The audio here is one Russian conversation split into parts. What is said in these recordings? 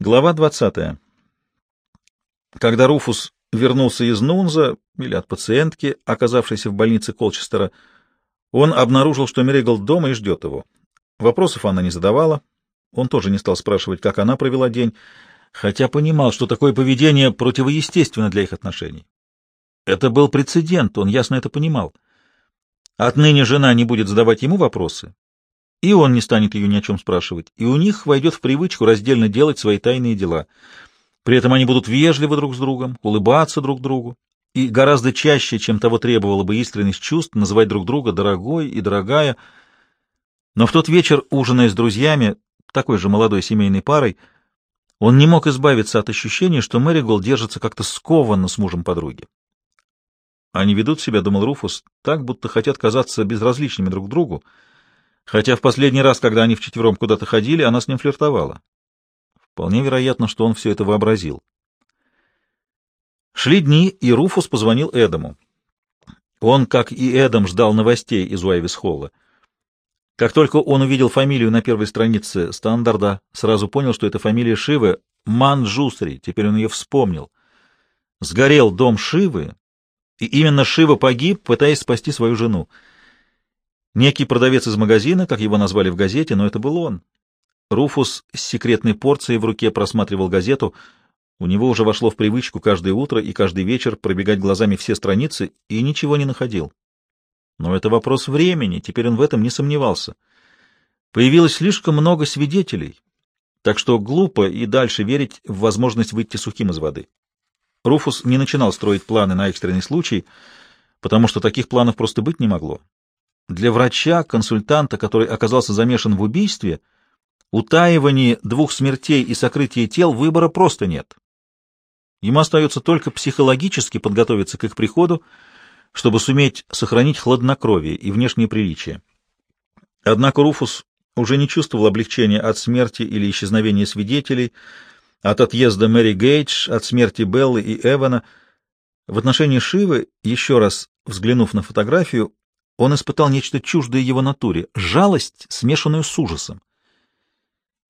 Глава 20. Когда Руфус вернулся из Нунза или от пациентки, оказавшейся в больнице Колчестера, он обнаружил, что Меригл дома и ждет его. Вопросов она не задавала, он тоже не стал спрашивать, как она провела день, хотя понимал, что такое поведение противоестественно для их отношений. Это был прецедент, он ясно это понимал. Отныне жена не будет задавать ему вопросы, и он не станет ее ни о чем спрашивать, и у них войдет в привычку раздельно делать свои тайные дела. При этом они будут вежливы друг с другом, улыбаться друг другу, и гораздо чаще, чем того требовала бы искренность чувств, называть друг друга «дорогой» и «дорогая». Но в тот вечер, ужиная с друзьями, такой же молодой семейной парой, он не мог избавиться от ощущения, что Мэри Гол держится как-то скованно с мужем подруги. Они ведут себя, думал Руфус, так, будто хотят казаться безразличными друг другу, хотя в последний раз, когда они вчетвером куда-то ходили, она с ним флиртовала. Вполне вероятно, что он все это вообразил. Шли дни, и Руфус позвонил Эдаму. Он, как и Эдам, ждал новостей из Уайвис-Холла. Как только он увидел фамилию на первой странице стандарда, сразу понял, что это фамилия Шивы Манджусри, теперь он ее вспомнил. Сгорел дом Шивы, и именно Шива погиб, пытаясь спасти свою жену. Некий продавец из магазина, как его назвали в газете, но это был он. Руфус с секретной порцией в руке просматривал газету. У него уже вошло в привычку каждое утро и каждый вечер пробегать глазами все страницы и ничего не находил. Но это вопрос времени, теперь он в этом не сомневался. Появилось слишком много свидетелей, так что глупо и дальше верить в возможность выйти сухим из воды. Руфус не начинал строить планы на экстренный случай, потому что таких планов просто быть не могло. Для врача, консультанта, который оказался замешан в убийстве, утаивании двух смертей и сокрытии тел выбора просто нет. Ему остается только психологически подготовиться к их приходу, чтобы суметь сохранить хладнокровие и внешнее приличие. Однако Руфус уже не чувствовал облегчения от смерти или исчезновения свидетелей, от отъезда Мэри Гейдж, от смерти Беллы и Эвана. В отношении Шивы, еще раз взглянув на фотографию, он испытал нечто чуждое его натуре — жалость, смешанную с ужасом.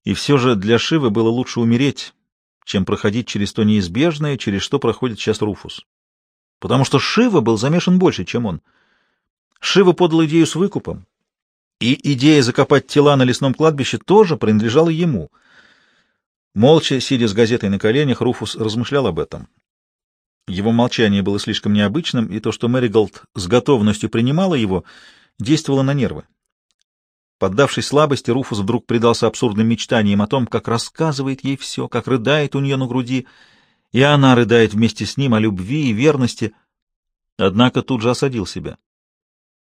И все же для Шивы было лучше умереть, чем проходить через то неизбежное, через что проходит сейчас Руфус. Потому что Шива был замешан больше, чем он. Шива подал идею с выкупом, и идея закопать тела на лесном кладбище тоже принадлежала ему. Молча, сидя с газетой на коленях, Руфус размышлял об этом. Его молчание было слишком необычным, и то, что Мэриголд с готовностью принимала его, действовало на нервы. Поддавшись слабости, Руфус вдруг предался абсурдным мечтаниям о том, как рассказывает ей все, как рыдает у нее на груди, и она рыдает вместе с ним о любви и верности, однако тут же осадил себя.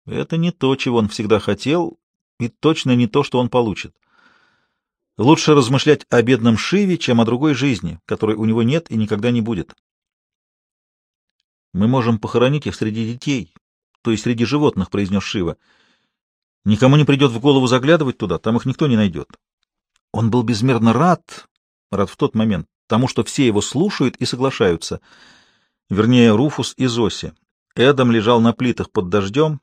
Это не то, чего он всегда хотел, и точно не то, что он получит. Лучше размышлять о бедном Шиве, чем о другой жизни, которой у него нет и никогда не будет. Мы можем похоронить их среди детей, то есть среди животных, — произнес Шива. Никому не придет в голову заглядывать туда, там их никто не найдет. Он был безмерно рад, рад в тот момент, тому, что все его слушают и соглашаются. Вернее, Руфус и Зоси. Эдам лежал на плитах под дождем,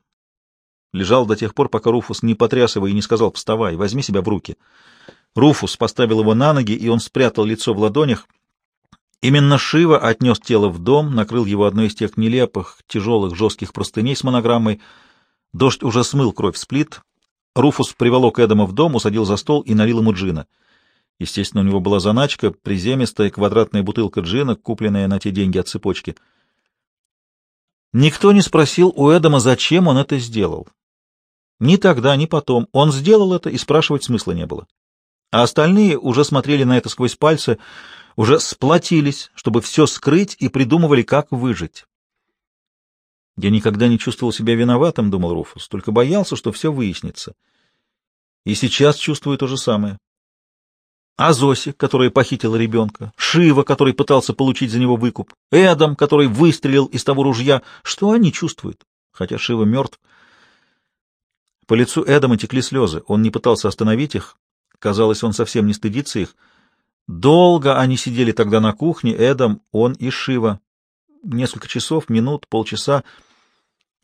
лежал до тех пор, пока Руфус не потряс его и не сказал «вставай, возьми себя в руки». Руфус поставил его на ноги, и он спрятал лицо в ладонях — Именно Шива отнес тело в дом, накрыл его одной из тех нелепых, тяжелых, жестких простыней с монограммой. Дождь уже смыл кровь с плит. Руфус приволок Эдама в дом, усадил за стол и налил ему джина. Естественно, у него была заначка, приземистая квадратная бутылка джина, купленная на те деньги от цепочки. Никто не спросил у Эдама, зачем он это сделал. Ни тогда, ни потом. Он сделал это, и спрашивать смысла не было. А остальные уже смотрели на это сквозь пальцы — уже сплотились, чтобы все скрыть и придумывали, как выжить. «Я никогда не чувствовал себя виноватым», — думал Руфус, — «только боялся, что все выяснится. И сейчас чувствую то же самое. А Зоси, которая похитила ребенка, Шива, который пытался получить за него выкуп, Эдам, который выстрелил из того ружья, что они чувствуют, хотя Шива мертв?» По лицу Эдама текли слезы, он не пытался остановить их, казалось, он совсем не стыдится их, — Долго они сидели тогда на кухне, Эдам, он и Шива. Несколько часов, минут, полчаса.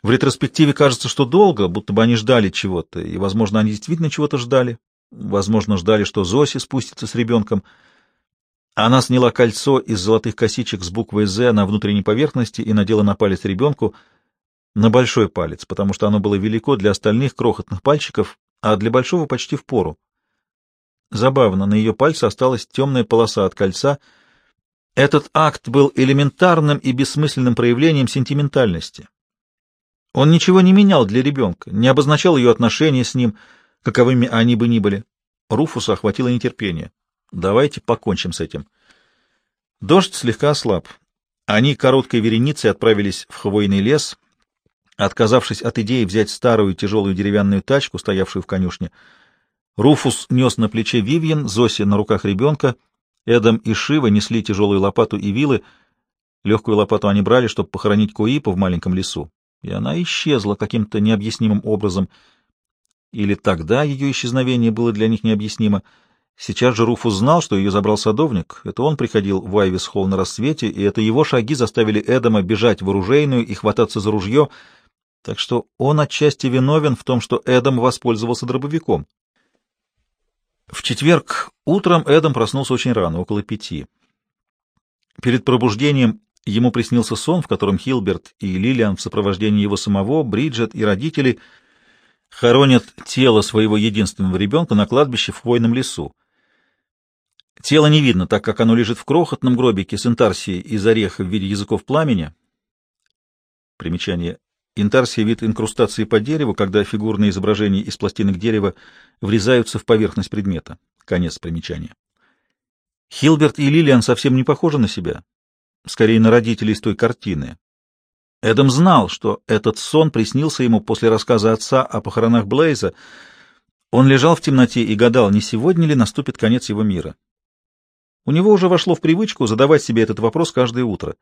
В ретроспективе кажется, что долго, будто бы они ждали чего-то, и, возможно, они действительно чего-то ждали. Возможно, ждали, что Зоси спустится с ребенком. Она сняла кольцо из золотых косичек с буквой «З» на внутренней поверхности и надела на палец ребенку, на большой палец, потому что оно было велико для остальных крохотных пальчиков, а для большого почти в пору. Забавно, на ее пальце осталась темная полоса от кольца. Этот акт был элементарным и бессмысленным проявлением сентиментальности. Он ничего не менял для ребенка, не обозначал ее отношения с ним, каковыми они бы ни были. Руфуса охватило нетерпение. Давайте покончим с этим. Дождь слегка ослаб. Они короткой вереницей отправились в хвойный лес, отказавшись от идеи взять старую тяжелую деревянную тачку, стоявшую в конюшне. Руфус нес на плече Вивьен, Зоси на руках ребенка, Эдам и Шива несли тяжелую лопату и вилы. Легкую лопату они брали, чтобы похоронить Куипа в маленьком лесу, и она исчезла каким-то необъяснимым образом. Или тогда ее исчезновение было для них необъяснимо — Сейчас же Руфус знал, что ее забрал садовник. Это он приходил в Айвис-холл на рассвете, и это его шаги заставили Эдама бежать в оружейную и хвататься за ружье, так что он отчасти виновен в том, что Эдам воспользовался дробовиком. В четверг утром Эдам проснулся очень рано, около пяти. Перед пробуждением ему приснился сон, в котором Хилберт и Лилиан в сопровождении его самого, Бриджет и родителей хоронят тело своего единственного ребенка на кладбище в хвойном лесу. Тело не видно, так как оно лежит в крохотном гробике с интарсией из ореха в виде языков пламени. Примечание. Интарсия — вид инкрустации по дереву, когда фигурные изображения из пластинок дерева врезаются в поверхность предмета. Конец примечания. Хилберт и Лилиан совсем не похожи на себя, скорее на родителей из той картины. Эдам знал, что этот сон приснился ему после рассказа отца о похоронах Блейза. Он лежал в темноте и гадал, не сегодня ли наступит конец его мира. У него уже вошло в привычку задавать себе этот вопрос каждое утро.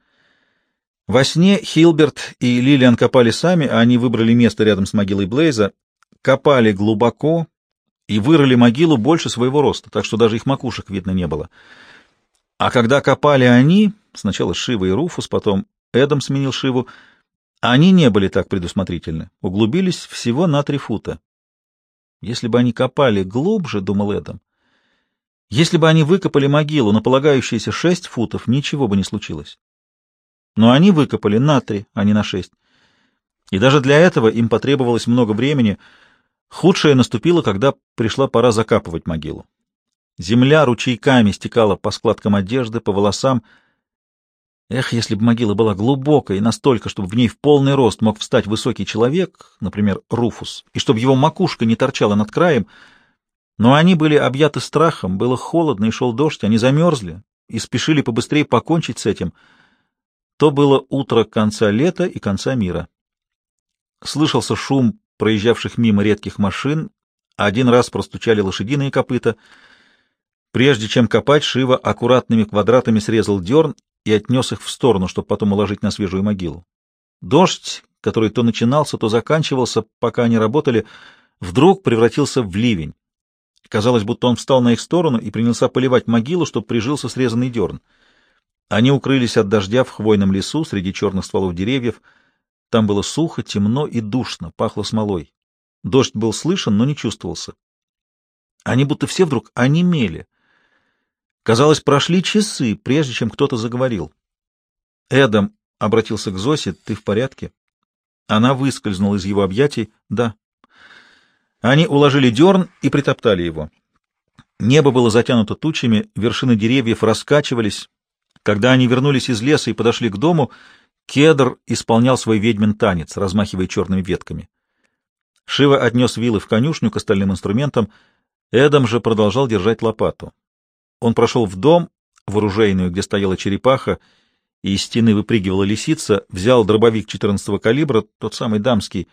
Во сне Хилберт и Лилиан копали сами, а они выбрали место рядом с могилой Блейза, копали глубоко и вырыли могилу больше своего роста, так что даже их макушек видно не было. А когда копали они, сначала Шива и Руфус, потом Эдам сменил Шиву, они не были так предусмотрительны, углубились всего на три фута. Если бы они копали глубже, — думал Эдам, если бы они выкопали могилу на полагающиеся шесть футов, ничего бы не случилось. Но они выкопали на три, а не на шесть. И даже для этого им потребовалось много времени. Худшее наступило, когда пришла пора закапывать могилу. Земля ручейками стекала по складкам одежды, по волосам. Эх, если бы могила была глубокой, настолько, чтобы в ней в полный рост мог встать высокий человек, например, Руфус, и чтобы его макушка не торчала над краем — но они были объяты страхом, было холодно и шел дождь, они замерзли и спешили побыстрее покончить с этим. То было утро конца лета и конца мира. Слышался шум проезжавших мимо редких машин, один раз простучали лошадиные копыта. Прежде чем копать, Шива аккуратными квадратами срезал дерн и отнес их в сторону, чтобы потом уложить на свежую могилу. Дождь, который то начинался, то заканчивался, пока они работали, вдруг превратился в ливень. Казалось, будто он встал на их сторону и принялся поливать могилу, чтобы прижился срезанный дерн. Они укрылись от дождя в хвойном лесу среди черных стволов деревьев. Там было сухо, темно и душно, пахло смолой. Дождь был слышен, но не чувствовался. Они будто все вдруг онемели. Казалось, прошли часы, прежде чем кто-то заговорил. Эдам обратился к Зосе. «Ты в порядке?» Она выскользнула из его объятий. «Да». Они уложили дерн и притоптали его. Небо было затянуто тучами, вершины деревьев раскачивались. Когда они вернулись из леса и подошли к дому, кедр исполнял свой ведьмин танец, размахивая черными ветками. Шива отнес вилы в конюшню к остальным инструментам, Эдам же продолжал держать лопату. Он прошел в дом, в оружейную, где стояла черепаха, и из стены выпрыгивала лисица, взял дробовик 14-го калибра, тот самый дамский,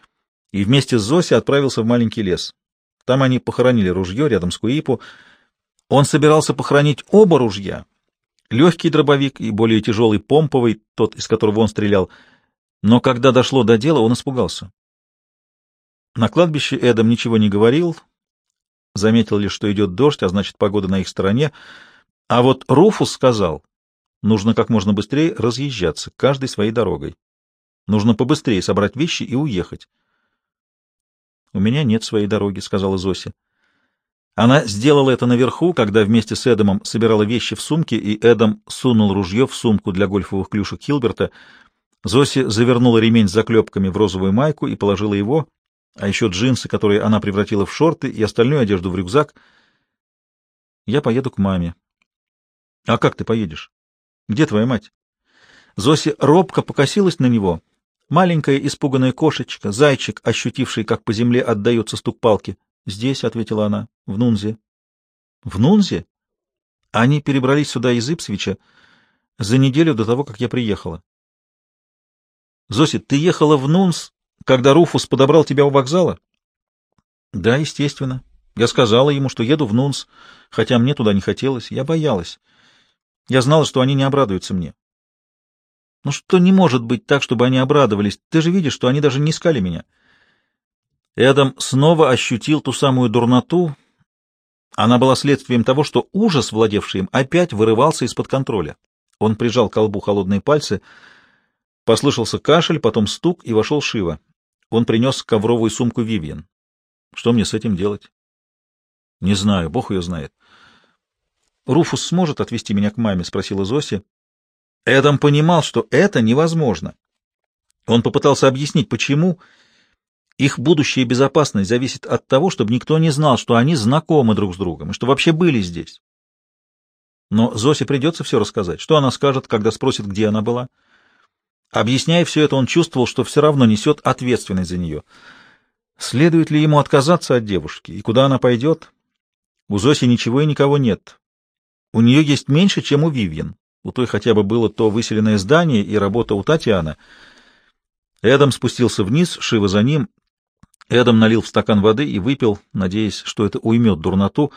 и вместе с Зоси отправился в маленький лес. Там они похоронили ружье рядом с Куипу. Он собирался похоронить оба ружья, легкий дробовик и более тяжелый помповый, тот, из которого он стрелял. Но когда дошло до дела, он испугался. На кладбище Эдам ничего не говорил, заметил лишь, что идет дождь, а значит, погода на их стороне. А вот Руфус сказал, нужно как можно быстрее разъезжаться, каждой своей дорогой. Нужно побыстрее собрать вещи и уехать. — У меня нет своей дороги, — сказала Зося. Она сделала это наверху, когда вместе с Эдомом собирала вещи в сумке, и Эдом сунул ружье в сумку для гольфовых клюшек Хилберта. Зоси завернула ремень с заклепками в розовую майку и положила его, а еще джинсы, которые она превратила в шорты, и остальную одежду в рюкзак. «Я поеду к маме». «А как ты поедешь? Где твоя мать?» Зоси робко покосилась на него. Маленькая испуганная кошечка, зайчик, ощутивший, как по земле отдается стук палки. «Здесь», — ответила она, — «в Нунзе». «В Нунзе?» Они перебрались сюда из Ипсвича за неделю до того, как я приехала. «Зоси, ты ехала в Нунс, когда Руфус подобрал тебя у вокзала?» «Да, естественно. Я сказала ему, что еду в Нунс, хотя мне туда не хотелось. Я боялась. Я знала, что они не обрадуются мне. Ну что не может быть так, чтобы они обрадовались? Ты же видишь, что они даже не искали меня». Эдам снова ощутил ту самую дурноту. Она была следствием того, что ужас, владевший им, опять вырывался из-под контроля. Он прижал к колбу холодные пальцы. Послышался кашель, потом стук, и вошел Шива. Он принес ковровую сумку Вивьен. Что мне с этим делать? — Не знаю, бог ее знает. — Руфус сможет отвезти меня к маме? — спросила Зоси. Эдам понимал, что это невозможно. Он попытался объяснить, почему их будущая безопасность зависит от того, чтобы никто не знал, что они знакомы друг с другом и что вообще были здесь. Но Зосе придется все рассказать. Что она скажет, когда спросит, где она была? Объясняя все это, он чувствовал, что все равно несет ответственность за нее. Следует ли ему отказаться от девушки? И куда она пойдет? У Зоси ничего и никого нет. У нее есть меньше, чем у Вивьен. У той хотя бы было то выселенное здание и работа у Татьяны. Эдам спустился вниз, Шива за ним, Эдам налил в стакан воды и выпил, надеясь, что это уймет дурноту.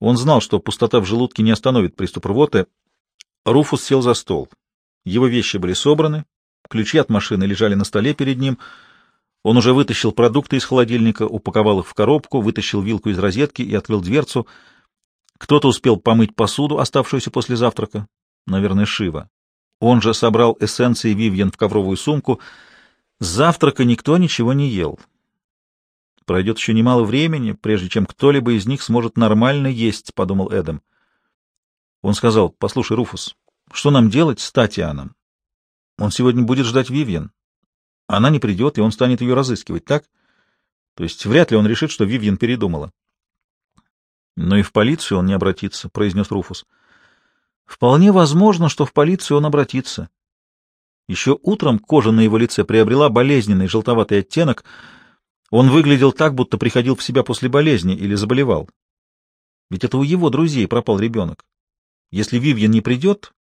Он знал, что пустота в желудке не остановит приступ рвоты. Руфус сел за стол. Его вещи были собраны, ключи от машины лежали на столе перед ним. Он уже вытащил продукты из холодильника, упаковал их в коробку, вытащил вилку из розетки и открыл дверцу. Кто-то успел помыть посуду, оставшуюся после завтрака. Наверное, Шива. Он же собрал эссенции Вивьен в ковровую сумку. С завтрака никто ничего не ел. Пройдет еще немало времени, прежде чем кто-либо из них сможет нормально есть, — подумал Эдам. Он сказал, — Послушай, Руфус, что нам делать с Татьяном? Он сегодня будет ждать Вивьен. Она не придет, и он станет ее разыскивать, так? То есть вряд ли он решит, что Вивьен передумала. Но и в полицию он не обратится, — произнес Руфус. Вполне возможно, что в полицию он обратится. Еще утром кожа на его лице приобрела болезненный желтоватый оттенок — он выглядел так, будто приходил в себя после болезни или заболевал. Ведь это у его друзей пропал ребенок. Если Вивьен не придет,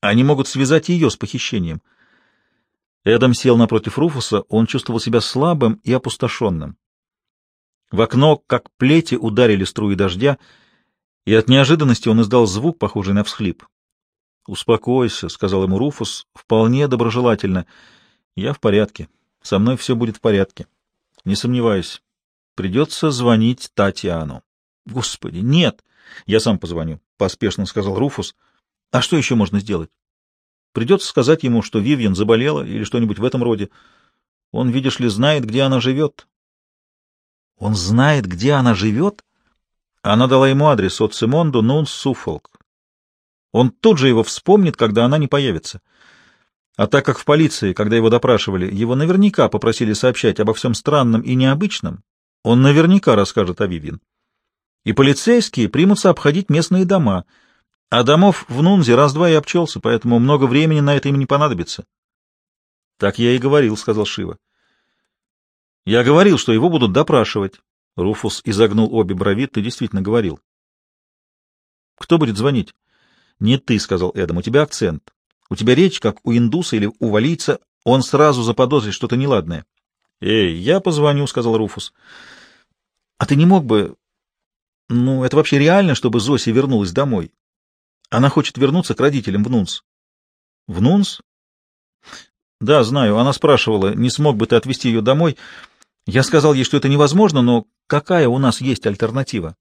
они могут связать ее с похищением. Эдам сел напротив Руфуса, он чувствовал себя слабым и опустошенным. В окно, как плети, ударили струи дождя, и от неожиданности он издал звук, похожий на всхлип. «Успокойся», — сказал ему Руфус, — «вполне доброжелательно. Я в порядке. Со мной все будет в порядке». Не сомневаюсь. Придется звонить Татьяну. Господи, нет! Я сам позвоню, — поспешно сказал Руфус. А что еще можно сделать? Придется сказать ему, что Вивьен заболела или что-нибудь в этом роде. Он, видишь ли, знает, где она живет. Он знает, где она живет? Она дала ему адрес от Симонду Нунс Суффолк. Он тут же его вспомнит, когда она не появится. А так как в полиции, когда его допрашивали, его наверняка попросили сообщать обо всем странном и необычном, он наверняка расскажет о Вивин. И полицейские примутся обходить местные дома, а домов в Нунзе раз-два и обчелся, поэтому много времени на это им не понадобится. — Так я и говорил, — сказал Шива. — Я говорил, что его будут допрашивать. Руфус изогнул обе брови. — Ты действительно говорил. — Кто будет звонить? — Не ты, — сказал Эдам, — у тебя акцент. У тебя речь, как у индуса или у валийца, он сразу заподозрит что-то неладное. — Эй, я позвоню, — сказал Руфус. — А ты не мог бы... Ну, это вообще реально, чтобы Зося вернулась домой? Она хочет вернуться к родителям в Нунс. — В Нунс? — Да, знаю. Она спрашивала, не смог бы ты отвезти ее домой. Я сказал ей, что это невозможно, но какая у нас есть альтернатива?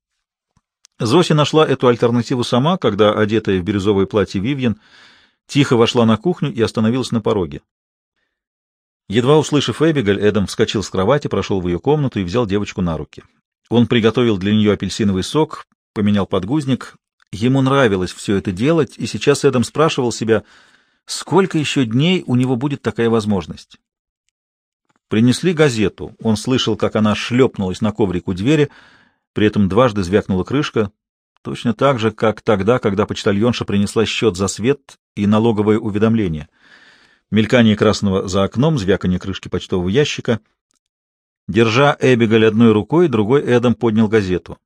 Зося нашла эту альтернативу сама, когда, одетая в бирюзовое платье Вивьен, тихо вошла на кухню и остановилась на пороге. Едва услышав Эбигель, Эдам вскочил с кровати, прошел в ее комнату и взял девочку на руки. Он приготовил для нее апельсиновый сок, поменял подгузник. Ему нравилось все это делать, и сейчас Эдам спрашивал себя, сколько еще дней у него будет такая возможность. Принесли газету. Он слышал, как она шлепнулась на коврик у двери, при этом дважды звякнула крышка, точно так же, как тогда, когда почтальонша принесла счет за свет и налоговое уведомление. Мелькание красного за окном, звяканье крышки почтового ящика. Держа Эбигаль одной рукой, другой Эдом поднял газету.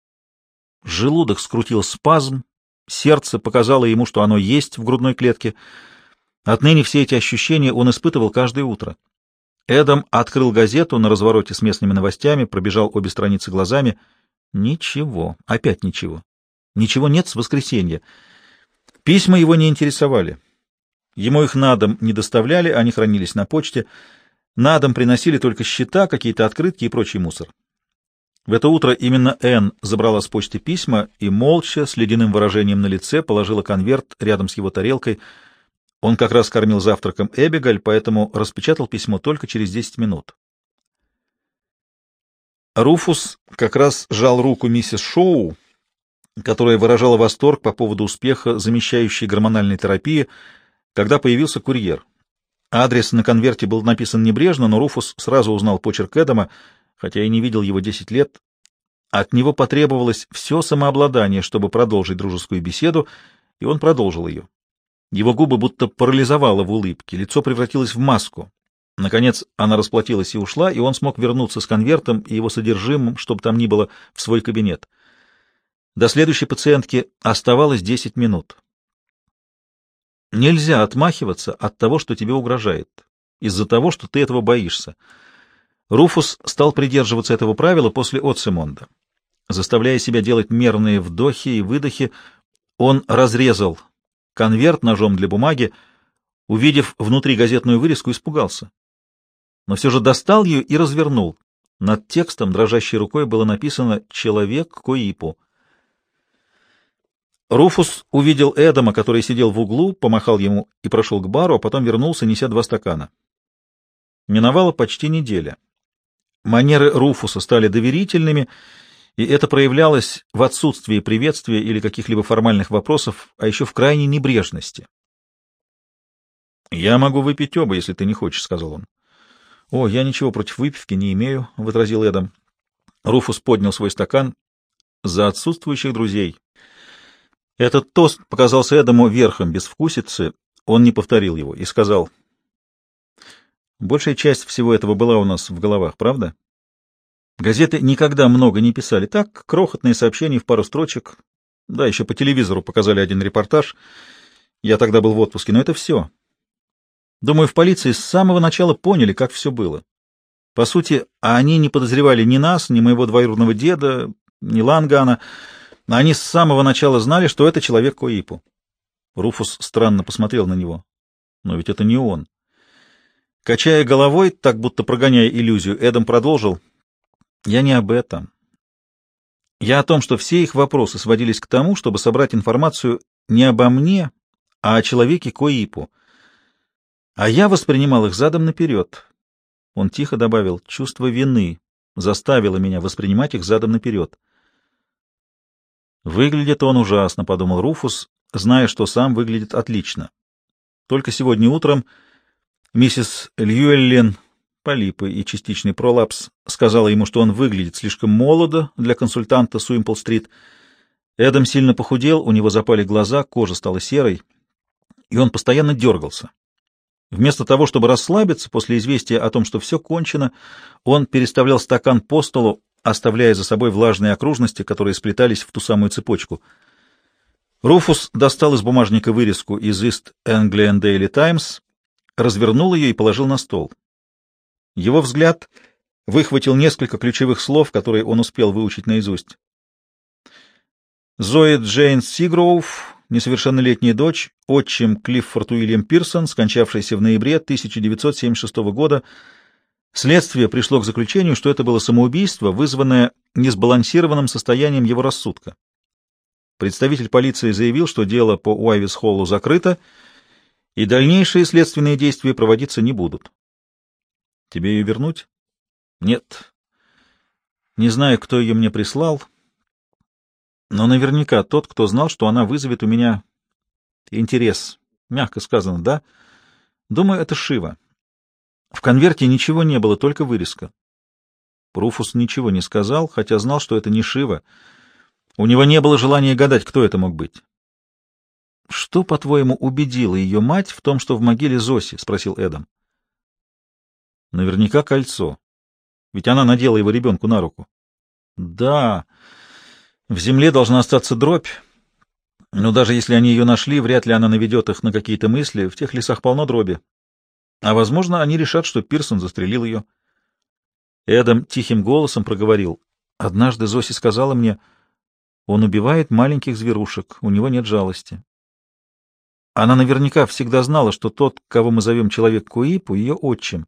Желудок скрутил спазм, сердце показало ему, что оно есть в грудной клетке. Отныне все эти ощущения он испытывал каждое утро. Эдам открыл газету на развороте с местными новостями, пробежал обе страницы глазами. Ничего, опять ничего. Ничего нет с воскресенья. Письма его не интересовали. Ему их на дом не доставляли, они хранились на почте. На дом приносили только счета, какие-то открытки и прочий мусор. В это утро именно Энн забрала с почты письма и молча, с ледяным выражением на лице, положила конверт рядом с его тарелкой — он как раз кормил завтраком Эбигаль, поэтому распечатал письмо только через 10 минут. Руфус как раз жал руку миссис Шоу, которая выражала восторг по поводу успеха замещающей гормональной терапии, когда появился курьер. Адрес на конверте был написан небрежно, но Руфус сразу узнал почерк Эдама, хотя и не видел его 10 лет. От него потребовалось все самообладание, чтобы продолжить дружескую беседу, и он продолжил ее. Его губы будто парализовало в улыбке, лицо превратилось в маску. Наконец она расплатилась и ушла, и он смог вернуться с конвертом и его содержимым, чтобы там ни было, в свой кабинет. До следующей пациентки оставалось 10 минут. Нельзя отмахиваться от того, что тебе угрожает, из-за того, что ты этого боишься. Руфус стал придерживаться этого правила после Отсемонда. Заставляя себя делать мерные вдохи и выдохи, он разрезал конверт ножом для бумаги, увидев внутри газетную вырезку, испугался. Но все же достал ее и развернул. Над текстом дрожащей рукой было написано «Человек Коипу». Руфус увидел Эдама, который сидел в углу, помахал ему и прошел к бару, а потом вернулся, неся два стакана. Миновала почти неделя. Манеры Руфуса стали доверительными, и это проявлялось в отсутствии приветствия или каких-либо формальных вопросов, а еще в крайней небрежности. «Я могу выпить оба, если ты не хочешь», — сказал он. «О, я ничего против выпивки не имею», — возразил Эдам. Руфус поднял свой стакан за отсутствующих друзей. Этот тост показался Эдаму верхом безвкусицы, он не повторил его и сказал, «Большая часть всего этого была у нас в головах, правда?» Газеты никогда много не писали. Так, крохотные сообщения в пару строчек. Да, еще по телевизору показали один репортаж. Я тогда был в отпуске, но это все. Думаю, в полиции с самого начала поняли, как все было. По сути, они не подозревали ни нас, ни моего двоюродного деда, ни Лангана. Они с самого начала знали, что это человек Коипу. Руфус странно посмотрел на него. Но ведь это не он. Качая головой, так будто прогоняя иллюзию, Эдам продолжил — я не об этом. Я о том, что все их вопросы сводились к тому, чтобы собрать информацию не обо мне, а о человеке Коипу. А я воспринимал их задом наперед. Он тихо добавил, чувство вины заставило меня воспринимать их задом наперед. Выглядит он ужасно, — подумал Руфус, зная, что сам выглядит отлично. Только сегодня утром миссис Льюэллен полипы и частичный пролапс, сказала ему, что он выглядит слишком молодо для консультанта Суимпл-стрит. Эдам сильно похудел, у него запали глаза, кожа стала серой, и он постоянно дергался. Вместо того, чтобы расслабиться после известия о том, что все кончено, он переставлял стакан по столу, оставляя за собой влажные окружности, которые сплетались в ту самую цепочку. Руфус достал из бумажника вырезку из East Anglian Daily Times, развернул ее и положил на стол. Его взгляд выхватил несколько ключевых слов, которые он успел выучить наизусть. Зои Джейн Сигроув, несовершеннолетняя дочь, отчим Клиффорд Уильям Пирсон, скончавшийся в ноябре 1976 года, следствие пришло к заключению, что это было самоубийство, вызванное несбалансированным состоянием его рассудка. Представитель полиции заявил, что дело по Уайвис-Холлу закрыто, и дальнейшие следственные действия проводиться не будут. Тебе ее вернуть? Нет. Не знаю, кто ее мне прислал, но наверняка тот, кто знал, что она вызовет у меня интерес. Мягко сказано, да? Думаю, это Шива. В конверте ничего не было, только вырезка. Руфус ничего не сказал, хотя знал, что это не Шива. У него не было желания гадать, кто это мог быть. — Что, по-твоему, убедило ее мать в том, что в могиле Зоси? — спросил Эдам. — Наверняка кольцо. Ведь она надела его ребенку на руку. — Да, в земле должна остаться дробь. Но даже если они ее нашли, вряд ли она наведет их на какие-то мысли. В тех лесах полно дроби. А, возможно, они решат, что Пирсон застрелил ее. Эдам тихим голосом проговорил. Однажды Зоси сказала мне, он убивает маленьких зверушек, у него нет жалости. Она наверняка всегда знала, что тот, кого мы зовем человек Куипу, ее отчим.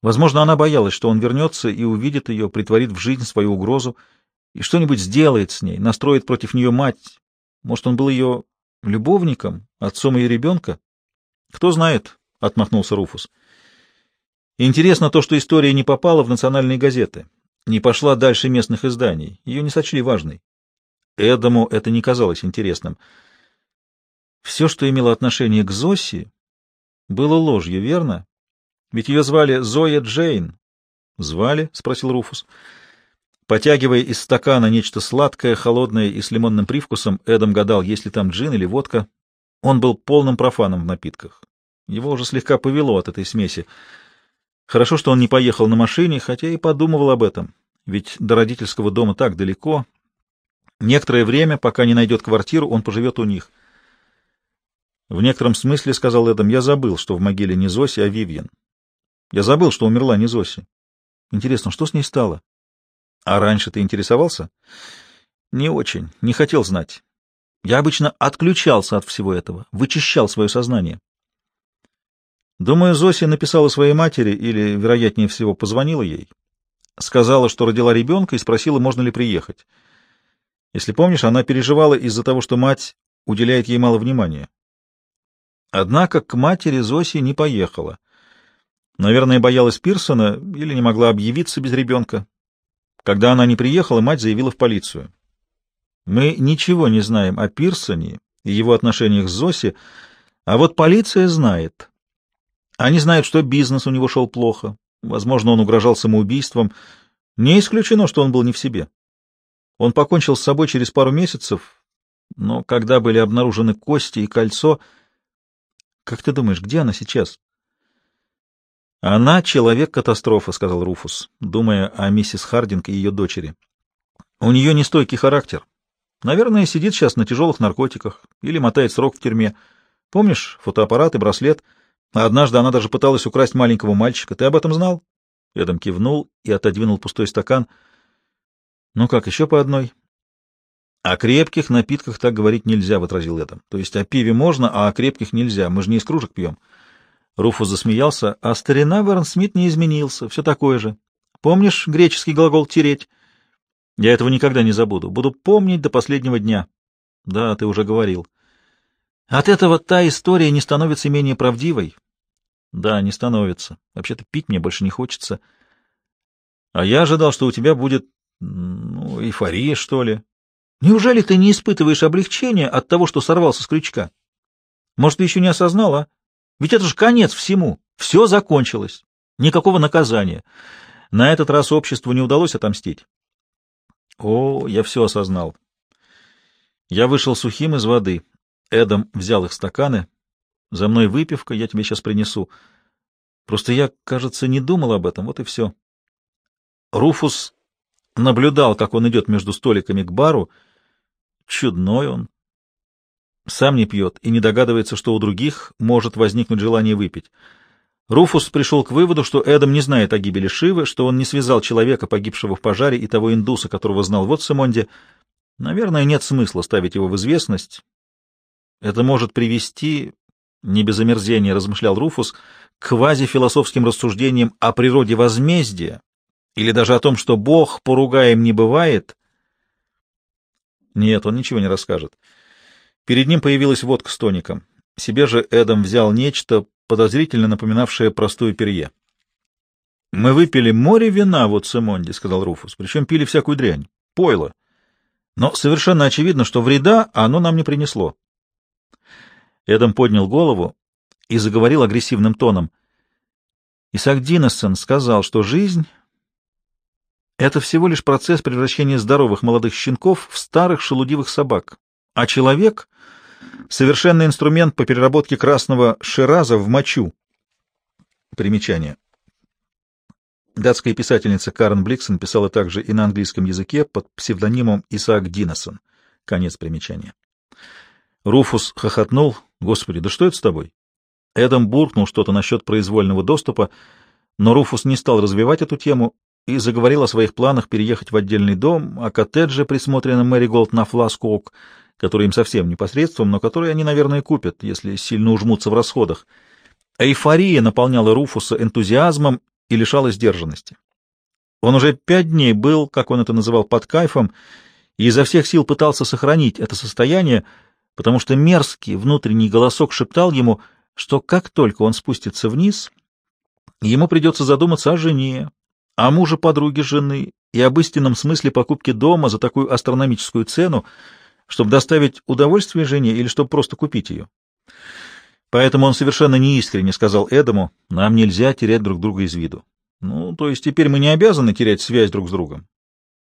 Возможно, она боялась, что он вернется и увидит ее, притворит в жизнь свою угрозу и что-нибудь сделает с ней, настроит против нее мать. Может, он был ее любовником, отцом ее ребенка? Кто знает, — отмахнулся Руфус. Интересно то, что история не попала в национальные газеты, не пошла дальше местных изданий, ее не сочли важной. Эдаму это не казалось интересным. Все, что имело отношение к Зоси, было ложью, верно? Ведь ее звали Зоя Джейн. — Звали? — спросил Руфус. Потягивая из стакана нечто сладкое, холодное и с лимонным привкусом, Эдам гадал, есть ли там джин или водка. Он был полным профаном в напитках. Его уже слегка повело от этой смеси. Хорошо, что он не поехал на машине, хотя и подумывал об этом, ведь до родительского дома так далеко. Некоторое время, пока не найдет квартиру, он поживет у них. В некотором смысле, — сказал Эдам, — я забыл, что в могиле не Зоси, а Вивьен. Я забыл, что умерла не Зоси. Интересно, что с ней стало? А раньше ты интересовался? Не очень, не хотел знать. Я обычно отключался от всего этого, вычищал свое сознание. Думаю, Зося написала своей матери, или, вероятнее всего, позвонила ей. Сказала, что родила ребенка, и спросила, можно ли приехать. Если помнишь, она переживала из-за того, что мать уделяет ей мало внимания. Однако к матери Зоси не поехала. Наверное, боялась Пирсона или не могла объявиться без ребенка. Когда она не приехала, мать заявила в полицию. Мы ничего не знаем о Пирсоне и его отношениях с Зоси, а вот полиция знает. Они знают, что бизнес у него шел плохо. Возможно, он угрожал самоубийством. Не исключено, что он был не в себе. Он покончил с собой через пару месяцев, но когда были обнаружены кости и кольцо... Как ты думаешь, где она сейчас? Она человек-катастрофа, — сказал Руфус, думая о миссис Хардинг и ее дочери. У нее нестойкий характер. Наверное, сидит сейчас на тяжелых наркотиках или мотает срок в тюрьме. Помнишь фотоаппарат и браслет — однажды она даже пыталась украсть маленького мальчика. Ты об этом знал? Эдам кивнул и отодвинул пустой стакан. Ну как, еще по одной? О крепких напитках так говорить нельзя, — возразил Эдам. То есть о пиве можно, а о крепких нельзя. Мы же не из кружек пьем. Руфус засмеялся, а старина Верн Смит не изменился, все такое же. Помнишь греческий глагол «тереть»? Я этого никогда не забуду. Буду помнить до последнего дня. Да, ты уже говорил. От этого та история не становится менее правдивой. Да, не становится. Вообще-то пить мне больше не хочется. А я ожидал, что у тебя будет, ну, эйфория, что ли. Неужели ты не испытываешь облегчения от того, что сорвался с крючка? Может, ты еще не осознала? Ведь это же конец всему. Все закончилось. Никакого наказания. На этот раз обществу не удалось отомстить. О, я все осознал. Я вышел сухим из воды. Эдам взял их стаканы. За мной выпивка, я тебе сейчас принесу. Просто я, кажется, не думал об этом, вот и все. Руфус наблюдал, как он идет между столиками к бару. Чудной он. Сам не пьет и не догадывается, что у других может возникнуть желание выпить. Руфус пришел к выводу, что Эдам не знает о гибели Шивы, что он не связал человека, погибшего в пожаре, и того индуса, которого знал в Отсемонде. Наверное, нет смысла ставить его в известность. Это может привести, не без омерзения размышлял Руфус, квазифилософским рассуждениям о природе возмездия или даже о том, что Бог поругаем не бывает. Нет, он ничего не расскажет. Перед ним появилась водка с тоником. Себе же Эдам взял нечто, подозрительно напоминавшее простую перье. Мы выпили море вина в Оцемонде, — сказал Руфус, — причем пили всякую дрянь, пойло. Но совершенно очевидно, что вреда оно нам не принесло. Эдам поднял голову и заговорил агрессивным тоном. Исаак Диннессон сказал, что жизнь — это всего лишь процесс превращения здоровых молодых щенков в старых шелудивых собак, а человек — совершенный инструмент по переработке красного шираза в мочу. Примечание. Датская писательница Карен Бликсон писала также и на английском языке под псевдонимом Исаак Динасон. Конец примечания. Руфус хохотнул. «Господи, да что это с тобой?» Эдам буркнул что-то насчет произвольного доступа, но Руфус не стал развивать эту тему и заговорил о своих планах переехать в отдельный дом, о коттедже, присмотренном Мэри Голд на Фласкоук, который им совсем непосредством, но который они, наверное, купят, если сильно ужмутся в расходах. Эйфория наполняла Руфуса энтузиазмом и лишала сдержанности. Он уже пять дней был, как он это называл, под кайфом, и изо всех сил пытался сохранить это состояние, потому что мерзкий внутренний голосок шептал ему, что как только он спустится вниз, ему придется задуматься о жене, о муже подруги жены и об истинном смысле покупки дома за такую астрономическую цену, чтобы доставить удовольствие жене или чтобы просто купить ее. Поэтому он совершенно неискренне сказал Эдаму, нам нельзя терять друг друга из виду. Ну, то есть теперь мы не обязаны терять связь друг с другом.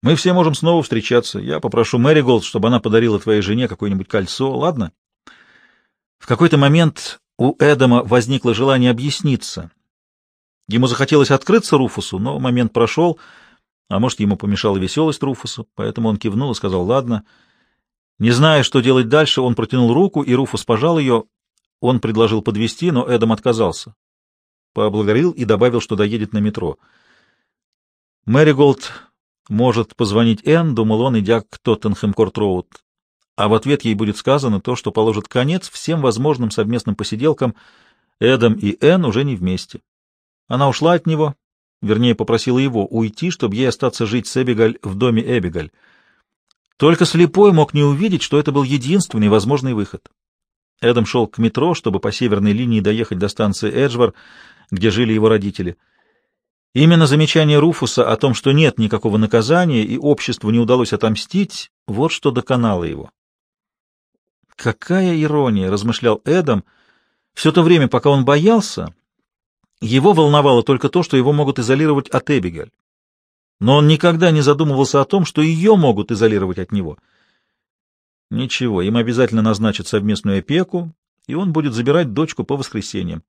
Мы все можем снова встречаться. Я попрошу Мэри Голд, чтобы она подарила твоей жене какое-нибудь кольцо, ладно? В какой-то момент у Эдама возникло желание объясниться. Ему захотелось открыться Руфусу, но момент прошел, а может, ему помешала веселость Руфусу, поэтому он кивнул и сказал «ладно». Не зная, что делать дальше, он протянул руку, и Руфус пожал ее, он предложил подвезти, но Эдам отказался. Поблагодарил и добавил, что доедет на метро. Мэриголд может позвонить Энн, думал он, идя к Тоттенхэм-Корт-Роуд, а в ответ ей будет сказано то, что положит конец всем возможным совместным посиделкам. Эдам и Энн уже не вместе. Она ушла от него, вернее, попросила его уйти, чтобы ей остаться жить с Эбигайль в доме Эбигайль. Только слепой мог не увидеть, что это был единственный возможный выход. Эдам шел к метро, чтобы по северной линии доехать до станции Эджвар, где жили его родители. Именно замечание Руфуса о том, что нет никакого наказания и обществу не удалось отомстить, вот что доконало его. «Какая ирония!» — размышлял Эдам. Все то время, пока он боялся, его волновало только то, что его могут изолировать от Эбигель. Но он никогда не задумывался о том, что ее могут изолировать от него — Ничего, им обязательно назначат совместную опеку, и он будет забирать дочку по воскресеньям.